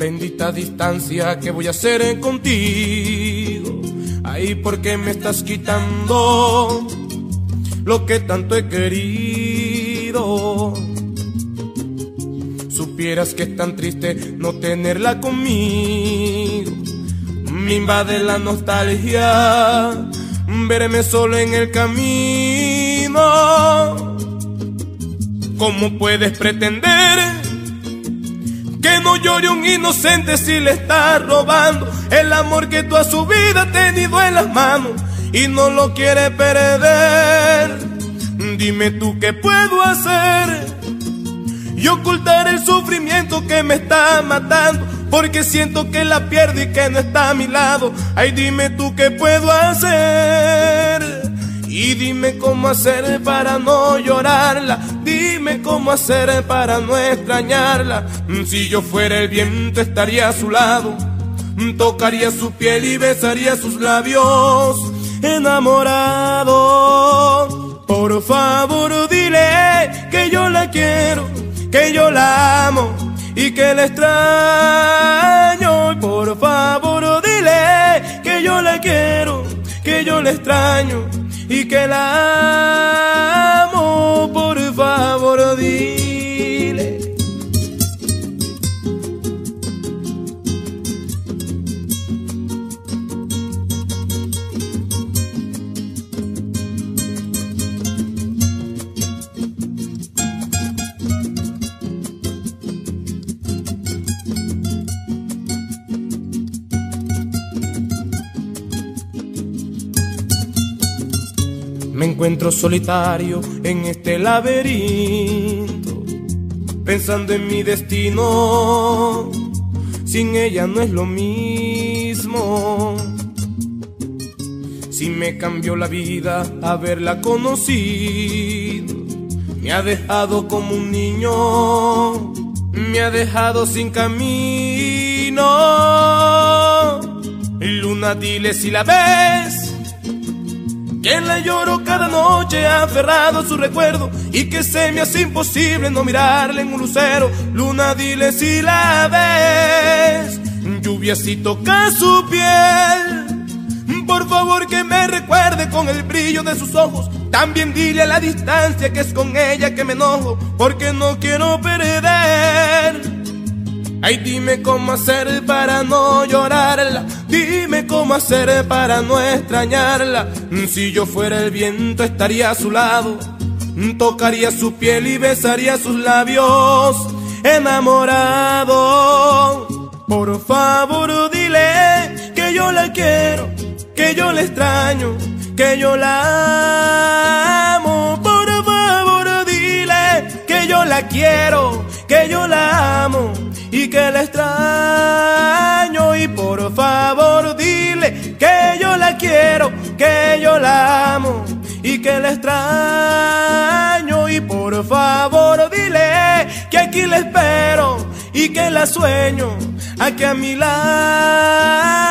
Bendita distancia que voy a hacer contigo. Ahí porque me estás quitando lo que tanto he querido. Supieras que es tan triste no tenerla conmigo. Me invade la nostalgia verme solo en el camino. ¿Cómo puedes pretender que no llore un inocente si le estás robando el amor que tú a su vida tenido en las manos y no lo quiere perder? Dime tú qué puedo hacer y ocultar el sufrimiento que me está matando. Porque siento que la pierdo y que no está a mi lado. Ay, dime tú qué puedo hacer. Y dime cómo hacer para no llorarla. Dime cómo hacer para no extrañarla. Si yo fuera el viento estaría a su lado. Tocaría su piel y besaría sus labios. Enamorado. Por favor dile que yo la quiero, que yo la amo y que la extraño. Por favor dile que yo la quiero, que yo la extraño y que la amo, por favor, dile. Me encuentro solitario en este laberinto, pensando en mi destino. Sin ella no es lo mismo. Si me cambió la vida haberla conocido, me ha dejado como un niño, me ha dejado sin camino. Luna, dile si la ves que la lloro cada noche aferrado a su recuerdo y que se me hace imposible no mirarle en un lucero. Luna, dile si la ves. Lluvia si toca su piel. Por favor que me recuerde con el brillo de sus ojos. También dile a la distancia que es con ella que me enojo porque no quiero perder. Ay, dime cómo hacer para no llorarla. Dime cómo hacer para no extrañarla. Si yo fuera el viento, estaría a su lado. Tocaría su piel y besaría sus labios. Enamorado. Por favor, dile que yo la quiero, que yo la extraño, que yo la amo. Por favor, dile que yo la quiero, que yo la amo y que la extraño quiero, que yo la amo y que la extraño. Y por favor dile que aquí la espero y que la sueño aquí a mi lado